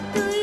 batu